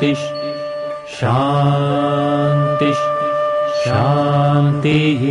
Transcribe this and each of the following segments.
शान्तिः शांति। शान्तिः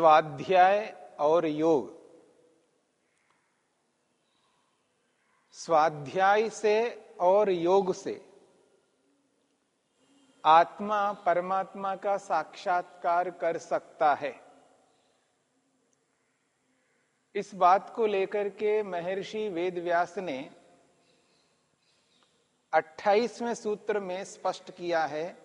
स्वाध्याय और योग। स्वाध्याय से और योग से आत्मा परमात्मा का साक्षात्कार कर सकता है। इस बात को लेकर के महर्षि वेदव्यास ने 28वें सूत्र में स्पष्ट किया है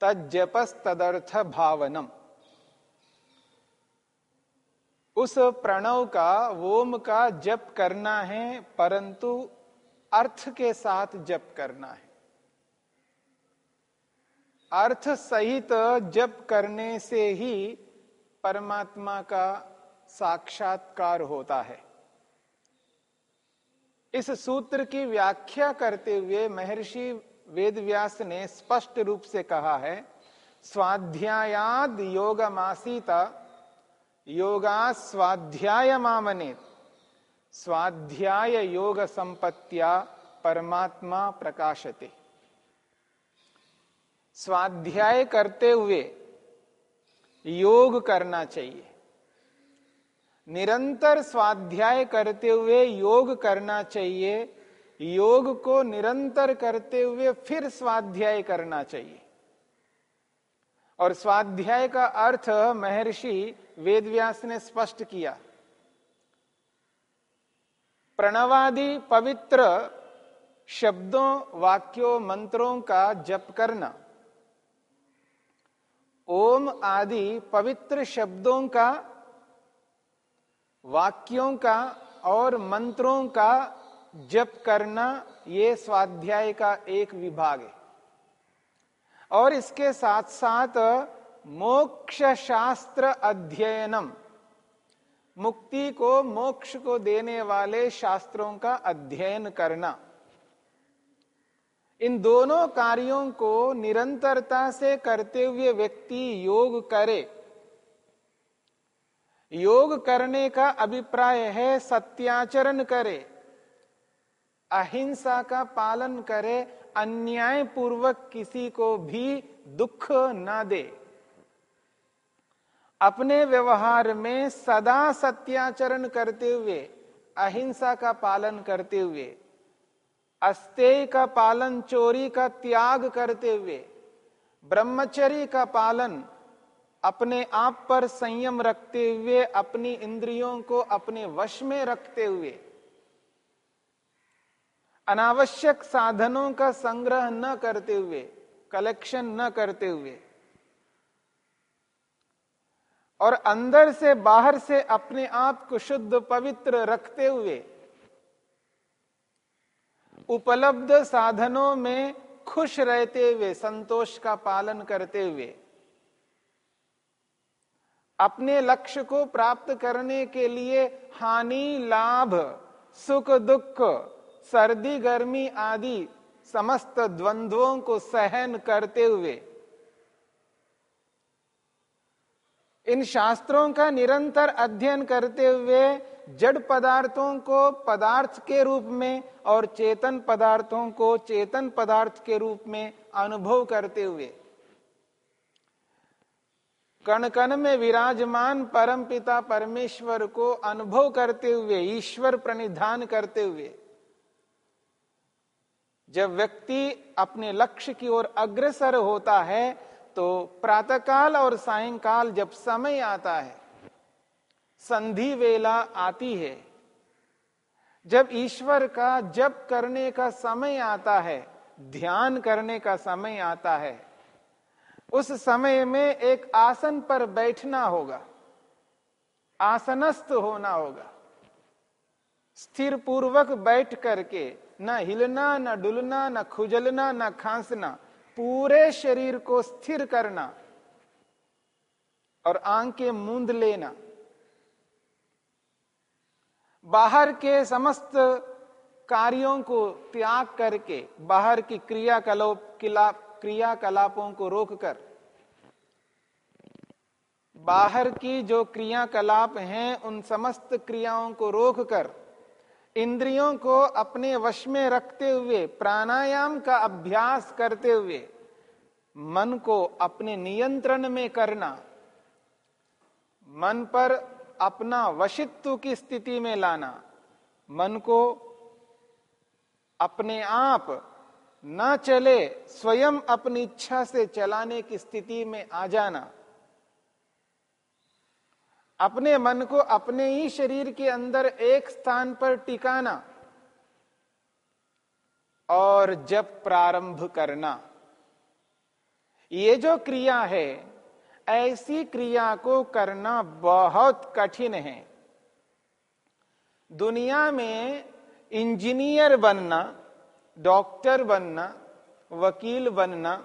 तजपस तदर्थ भावनम उस प्रणव का वोम का जप करना है, परंतु अर्थ के साथ जप करना है। अर्थ सहित जप करने से ही परमात्मा का साक्षात्कार होता है। इस सूत्र की व्याख्या करते हुए महर्षि वेदव्यास ने स्पष्ट रूप से कहा है, स्वाध्यायाद योगमासीता योगा स्वाध्याय मामने स्वाध्याय योग संपत्तिया परमात्मा प्रकाशते। स्वाध्याय करते हुए योग करना चाहिए। निरंतर स्वाध्याय करते हुए योग करना चाहिए। योग को निरंतर करते हुए फिर स्वाध्याय करना चाहिए। और स्वाध्याय का अर्थ महर्षि वेदव्यास ने स्पष्ट किया। प्रणवादि पवित्र शब्दों, वाक्यों, मंत्रों का जप करना। ओम आदि पवित्र शब्दों का, वाक्यों का और मंत्रों का जप करना, ये स्वाध्याय का एक विभाग है। और इसके साथ साथ मोक्ष शास्त्र अध्ययनम, मुक्ति को मोक्ष को देने वाले शास्त्रों का अध्ययन करना। इन दोनों कार्यों को निरंतरता से करते हुए व्यक्ति योग करे। योग करने का अभिप्राय है, सत्याचरण करे। अहिंसा का पालन करे अन्याय पूर्वक किसी को भी दुख ना दे। अपने व्यवहार में सदा सत्याचरण करते हुए, अहिंसा का पालन करते हुए अस्तेय का पालन, चोरी का त्याग करते हुए ब्रह्मचरी का पालन, अपने आप पर संयम रखते हुए, अपनी इंद्रियों को अपने वश में रखते हुए अनावश्यक साधनों का संग्रह न करते हुए कलेक्शन न करते हुए। और अंदर से बाहर से अपने आप को शुद्ध, पवित्र रखते हुए उपलब्ध साधनों में खुश रहते हुए, संतोष का पालन करते हुए, अपने लक्ष्य को प्राप्त करने के लिए हानि, लाभ, सुख, दुख सर्दी, गर्मी आदि समस्त द्वंद्वों को सहन करते हुए। इन शास्त्रों का निरंतर अध्ययन करते हुए जड़ पदार्थों को पदार्थ के रूप में और चेतन पदार्थों को चेतन पदार्थ के रूप में अनुभव करते हुए। कण कण में विराजमान परम पिता परमेश्वर को अनुभव करते हुए, ईश्वर प्रणिधान करते हुए। जब व्यक्ति अपने लक्ष्य की ओर अग्रसर होता है तो प्रातःकाल और सायंकाल जब समय आता है, संधि वेला आती है। जब ईश्वर का जप करने का समय आता है, ध्यान करने का समय आता है, उस समय में एक आसन पर बैठना होगा, आसनस्थ होना होगा स्थिर पूर्वक बैठ करके न हिलना, न डुलना, न खुजलना, न खांसना, पूरे शरीर को स्थिर करना और आँखें मूंद लेना। बाहर के समस्त कार्यों को त्याग करके, बाहर की क्रियाकलाप क्रियाकलापों को रोककर बाहर की जो क्रियाकलाप हैं, उन समस्त क्रियाओं को रोककर इंद्रियों को अपने वश में रखते हुए, प्राणायाम का अभ्यास करते हुए, मन को अपने नियंत्रण में करना, मन पर अपना वशित्व की स्थिति में लाना, मन को अपने आप न चले, स्वयं अपनी इच्छा से चलाने की स्थिति में आ जाना। अपने मन को अपने ही शरीर के अंदर एक स्थान पर टिकाना और जब प्रारंभ करना। ये जो क्रिया है, ऐसी क्रिया को करना बहुत कठिन है। दुनिया में इंजीनियर बनना, डॉक्टर बनना, वकील बनना,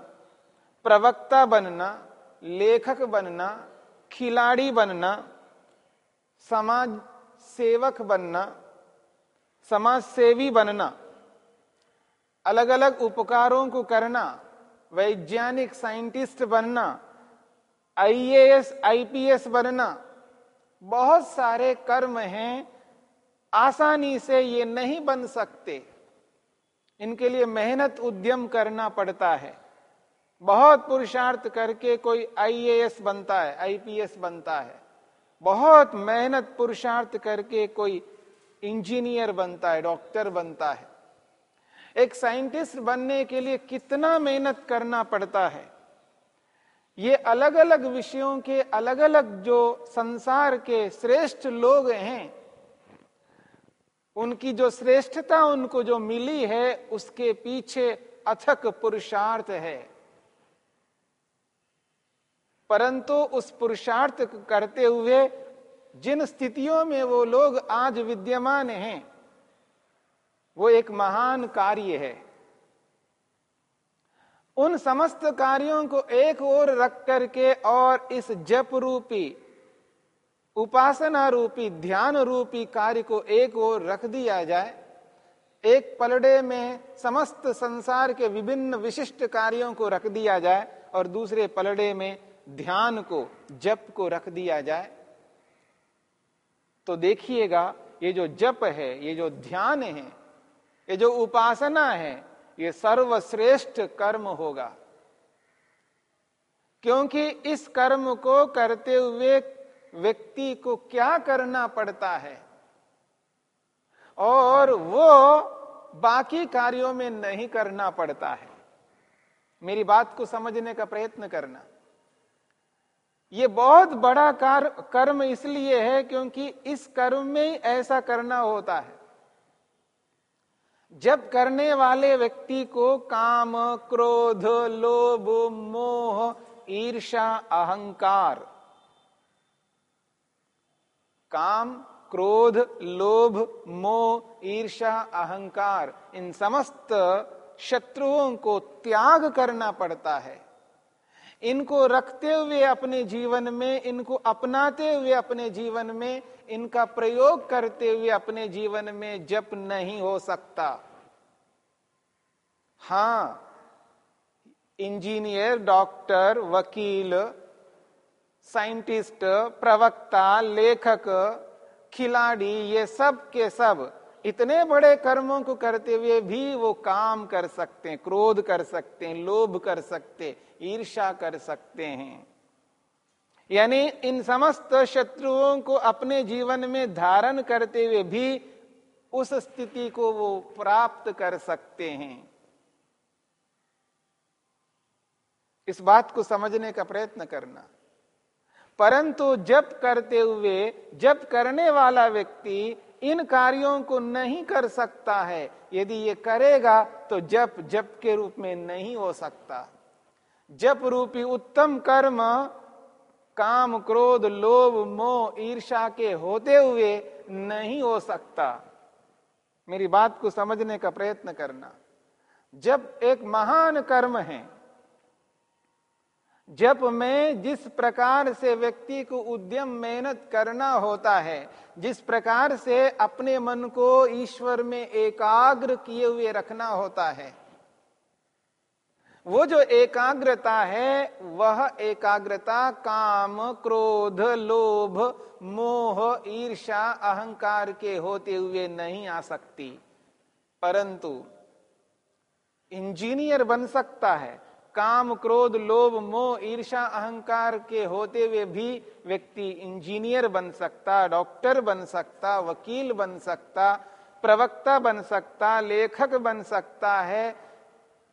प्रवक्ता बनना, लेखक बनना, खिलाड़ी बनना समाज सेवक बनना, समाज सेवी बनना अलग अलग उपकारों को करना, वैज्ञानिक साइंटिस्ट बनना, आईएएस, आईपीएस बनना, बहुत सारे कर्म हैं, आसानी से ये नहीं बन सकते। इनके लिए मेहनत उद्यम करना पड़ता है। बहुत पुरुषार्थ करके कोई आईएएस बनता है, आईपीएस बनता है। बहुत मेहनत पुरुषार्थ करके कोई इंजीनियर बनता है, डॉक्टर बनता है। एक साइंटिस्ट बनने के लिए कितना मेहनत करना पड़ता है? ये अलग अलग विषयों के अलग अलग जो संसार के श्रेष्ठ लोग हैं, उनकी जो श्रेष्ठता, उनको जो मिली है, उसके पीछे अथक पुरुषार्थ है। परंतु उस पुरुषार्थ करते हुए जिन स्थितियों में वो लोग आज विद्यमान हैं, वो एक महान कार्य है। उन समस्त कार्यों को एक ओर रख करके और इस जप रूपी, उपासना रूपी, ध्यान रूपी कार्य को एक ओर रख दिया जाए, एक पलड़े में समस्त संसार के विभिन्न विशिष्ट कार्यों को रख दिया जाए और दूसरे पलड़े में ध्यान को, जप को रख दिया जाए तो देखिएगा, ये जो जप है, ये जो ध्यान है, ये जो उपासना है, ये सर्वश्रेष्ठ कर्म होगा। क्योंकि इस कर्म को करते हुए व्यक्ति को क्या करना पड़ता है? और वो बाकी कार्यों में नहीं करना पड़ता है। मेरी बात को समझने का प्रयत्न करना। ये बहुत बड़ा कार, कर्म इसलिए है क्योंकि इस कर्म में ही ऐसा करना होता है। जब करने वाले व्यक्ति को काम क्रोध लोभ मोह ईर्षा अहंकार काम क्रोध लोभ मोह ईर्षा अहंकार इन समस्त शत्रुओं को त्याग करना पड़ता है। इनको रखते हुए अपने जीवन में, इनको अपनाते हुए अपने जीवन में, इनका प्रयोग करते हुए अपने जीवन में जप नहीं हो सकता। हाँ, इंजीनियर, डॉक्टर, वकील, साइंटिस्ट, प्रवक्ता, लेखक, खिलाड़ी, ये सब के सब इतने बड़े कर्मों को करते हुए भी वो काम कर सकते हैं, क्रोध कर सकते हैं, लोभ कर सकते ईर्षा कर सकते हैं। यानी इन समस्त शत्रुओं को अपने जीवन में धारण करते हुए भी उस स्थिति को वो प्राप्त कर सकते हैं। इस बात को समझने का प्रयत्न करना। परंतु जप करते हुए जप करने वाला व्यक्ति इन कार्यों को नहीं कर सकता है। यदि ये करेगा तो जप जप के रूप में नहीं हो सकता। जप रूपी उत्तम कर्म, काम, क्रोध, लोभ, मोह ईर्षा के होते हुए नहीं हो सकता। मेरी बात को समझने का प्रयत्न करना। जब एक महान कर्म है जब में जिस प्रकार से व्यक्ति को उद्यम मेहनत करना होता है, जिस प्रकार से अपने मन को ईश्वर में एकाग्र किए हुए रखना होता है, वो जो एकाग्रता है, वह एकाग्रता काम, क्रोध, लोभ, मोह ईर्षा अहंकार के होते हुए नहीं आ सकती। परंतु इंजीनियर बन सकता है काम, क्रोध, लोभ, मोह ईर्षा अहंकार के होते हुए भी व्यक्ति इंजीनियर बन सकता, डॉक्टर बन सकता, वकील बन सकता, प्रवक्ता बन सकता, लेखक बन सकता है,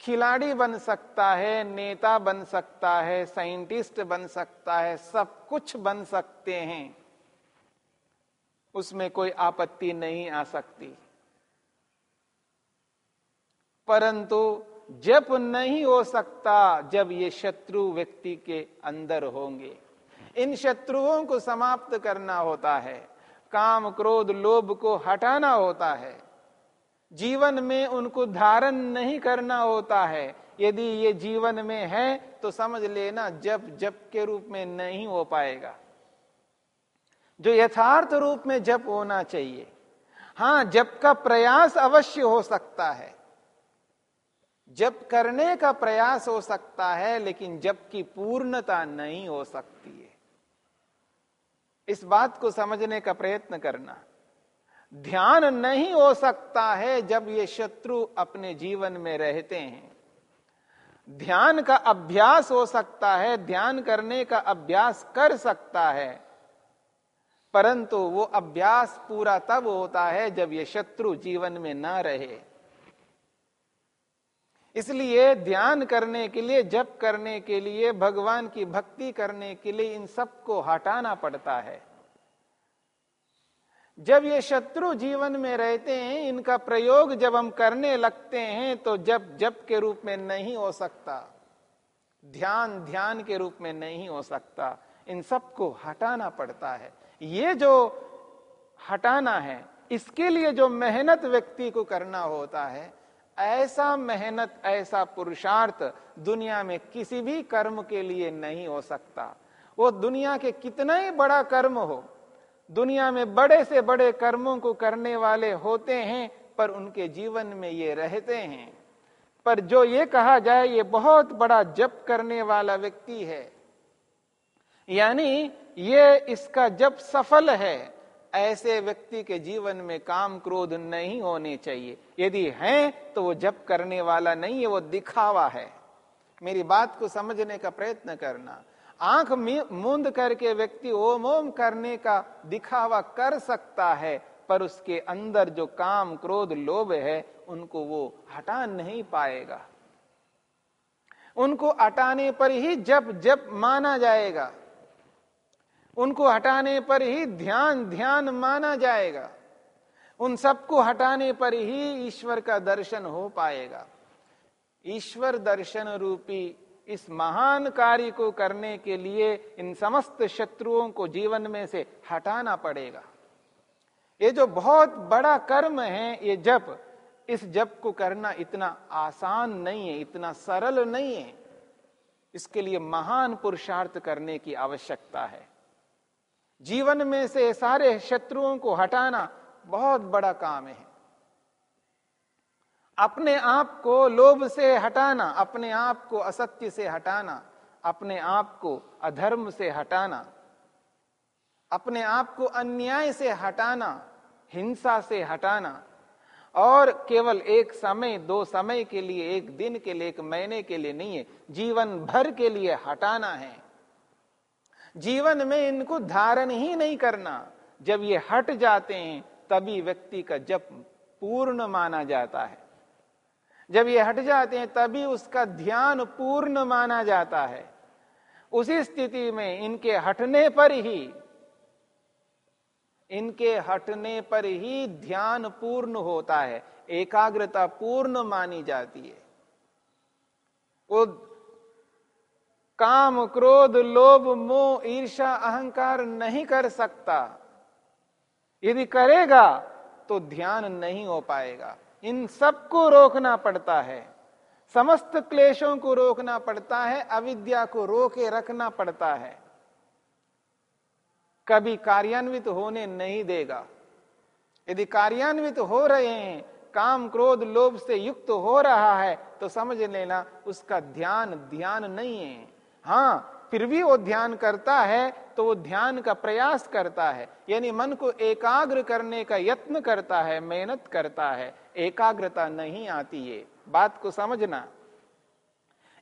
खिलाड़ी बन सकता है, नेता बन सकता है, साइंटिस्ट बन सकता है, सब कुछ बन सकते हैं। उसमें कोई आपत्ति नहीं आ सकती। परंतु जप नहीं हो सकता जब ये शत्रु व्यक्ति के अंदर होंगे। इन शत्रुओं को समाप्त करना होता है। काम, क्रोध, लोभ को हटाना होता है। जीवन में उनको धारण नहीं करना होता है। यदि ये जीवन में है तो समझ लेना जप जप के रूप में नहीं हो पाएगा। जो यथार्थ रूप में जप होना चाहिए। हाँ, जप का प्रयास अवश्य हो सकता है। जप करने का प्रयास हो सकता है, लेकिन जप की पूर्णता नहीं हो सकती है। इस बात को समझने का प्रयत्न करना। ध्यान नहीं हो सकता है जब ये शत्रु अपने जीवन में रहते हैं। ध्यान का अभ्यास हो सकता है, ध्यान करने का अभ्यास कर सकता है, परंतु वो अभ्यास पूरा तब होता है जब ये शत्रु जीवन में ना रहे। इसलिए ध्यान करने के लिए, जप करने के लिए, भगवान की भक्ति करने के लिए इन सबको हटाना पड़ता है। जब ये शत्रु जीवन में रहते हैं, इनका प्रयोग जब हम करने लगते हैं तो जब जप के रूप में नहीं हो सकता, ध्यान ध्यान के रूप में नहीं हो सकता, इन सबको हटाना पड़ता है। ये जो हटाना है, इसके लिए जो मेहनत व्यक्ति को करना होता है ऐसा मेहनत, ऐसा पुरुषार्थ दुनिया में किसी भी कर्म के लिए नहीं हो सकता। वो दुनिया के कितना ही बड़ा कर्म हो, दुनिया में बड़े से बड़े कर्मों को करने वाले होते हैं, पर उनके जीवन में ये रहते हैं। पर जो ये कहा जाए, ये बहुत बड़ा जप करने वाला व्यक्ति है। यानी ये इसका जप सफल है। ऐसे व्यक्ति के जीवन में काम क्रोध नहीं होने चाहिए। यदि है तो वो जप करने वाला नहीं है, वो दिखावा है। मेरी बात को समझने का प्रयत्न करना। आँख मूंद करके व्यक्ति ओम ओम करने का दिखावा कर सकता है, पर उसके अंदर जो काम क्रोध लोभ है, उनको वो हटा नहीं पाएगा। उनको हटाने पर ही जब जब माना जाएगा। उनको हटाने पर ही ध्यान ध्यान माना जाएगा। उन सबको हटाने पर ही ईश्वर का दर्शन हो पाएगा। ईश्वर दर्शन रूपी इस महान कार्य को करने के लिए इन समस्त शत्रुओं को जीवन में से हटाना पड़ेगा। ये जो बहुत बड़ा कर्म है, ये जप, इस जप को करना इतना आसान नहीं है, इतना सरल नहीं है। इसके लिए महान पुरुषार्थ करने की आवश्यकता है। जीवन में से सारे शत्रुओं को हटाना बहुत बड़ा काम है। अपने आप को लोभ से हटाना, अपने आप को असत्य से हटाना, अपने आप को अधर्म से हटाना, अपने आप को अन्याय से हटाना, हिंसा से हटाना, और केवल एक समय, दो समय के लिए, एक दिन के लिए, एक महीने के लिए नहीं है, जीवन भर के लिए हटाना है। जीवन में इनको धारण ही नहीं करना। जब ये हट जाते हैं, तभी व्यक्ति का जप पूर्ण माना जाता है। जब ये हट जाते हैं, तभी उसका ध्यान पूर्ण माना जाता है। उसी स्थिति में इनके हटने पर ही, इनके हटने पर ही ध्यान पूर्ण होता है। एकाग्रता पूर्ण मानी जाती है। वो काम, क्रोध, लोभ, मोह ईर्षा अहंकार नहीं कर सकता। यदि करेगा तो ध्यान नहीं हो पाएगा। इन सबको रोकना पड़ता है। समस्त क्लेशों को रोकना पड़ता है, अविद्या को रोके रखना पड़ता है। कभी कार्यान्वित होने नहीं देगा। यदि कार्यान्वित हो रहे हैं, काम, क्रोध, लोभ से युक्त हो रहा है तो समझ लेना, उसका ध्यान ध्यान नहीं है। हाँ फिर भी वो ध्यान करता है तो वो ध्यान का प्रयास करता है। यानी मन को एकाग्र करने का यत्न करता है, मेहनत करता है। एकाग्रता नहीं आती है बात को समझना।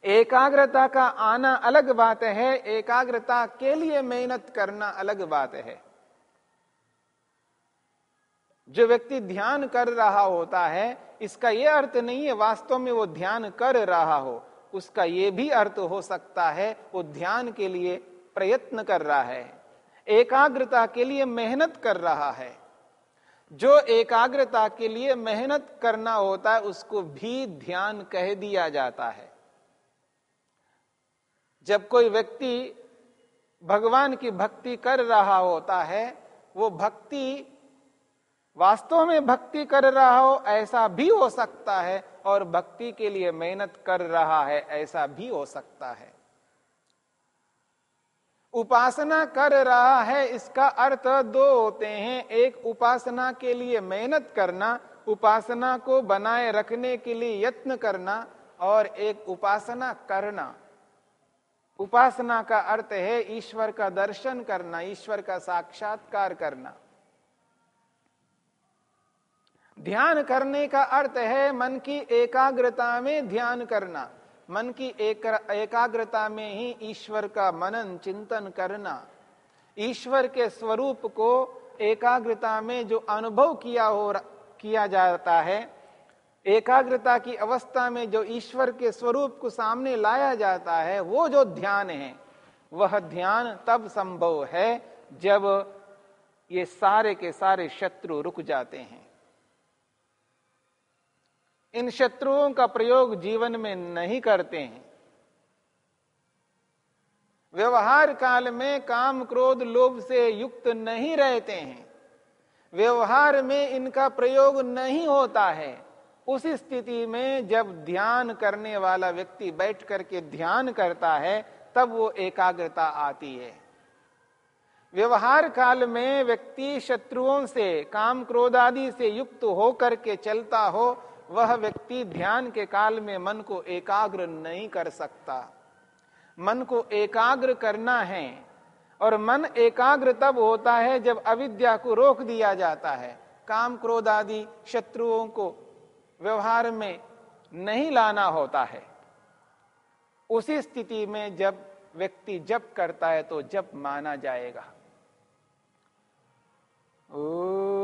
एकाग्रता का आना अलग बात है, एकाग्रता के लिए मेहनत करना अलग बात है। जो व्यक्ति ध्यान कर रहा होता है, इसका यह अर्थ नहीं है, वास्तव में वो ध्यान कर रहा हो। उसका यह भी अर्थ हो सकता है, वो ध्यान के लिए प्रयत्न कर रहा है, एकाग्रता के लिए मेहनत कर रहा है। जो एकाग्रता के लिए मेहनत करना होता है, उसको भी ध्यान कह दिया जाता है। जब कोई व्यक्ति भगवान की भक्ति कर रहा होता है, वो भक्ति वास्तव में भक्ति कर रहा हो, ऐसा भी हो सकता है और भक्ति के लिए मेहनत कर रहा है, ऐसा भी हो सकता है। उपासना कर रहा है, इसका अर्थ दो होते हैं। एक, उपासना के लिए मेहनत करना, उपासना को बनाए रखने के लिए यत्न करना, और एक, उपासना करना। उपासना का अर्थ है ईश्वर का दर्शन करना, ईश्वर का साक्षात्कार करना। ध्यान करने का अर्थ है मन की एकाग्रता में ध्यान करना। मन की एक, एकाग्रता में ही ईश्वर का मनन चिंतन करना। ईश्वर के स्वरूप को एकाग्रता में जो अनुभव किया हो किया जाता है एकाग्रता की अवस्था में जो ईश्वर के स्वरूप को सामने लाया जाता है वो जो ध्यान है वह ध्यान तब संभव है जब ये सारे के सारे शत्रु रुक जाते हैं। इन शत्रुओं का प्रयोग जीवन में नहीं करते हैं। व्यवहार काल में काम क्रोध लोभ से युक्त नहीं रहते हैं। व्यवहार में इनका प्रयोग नहीं होता है। उस स्थिति में जब ध्यान करने वाला व्यक्ति बैठ करके ध्यान करता है, तब वो एकाग्रता आती है। व्यवहार काल में व्यक्ति शत्रुओं से, काम क्रोध आदि से युक्त होकर के चलता हो वह व्यक्ति ध्यान के काल में मन को एकाग्र नहीं कर सकता। मन को एकाग्र करना है और मन एकाग्र तब होता है जब अविद्या को रोक दिया जाता है। काम क्रोध आदि शत्रुओं को व्यवहार में नहीं लाना होता है। उसी स्थिति में जब व्यक्ति जप करता है तो जप माना जाएगा। ओ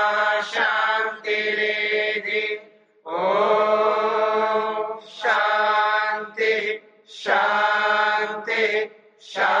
ॐ शान्ति शान्ति शान्ति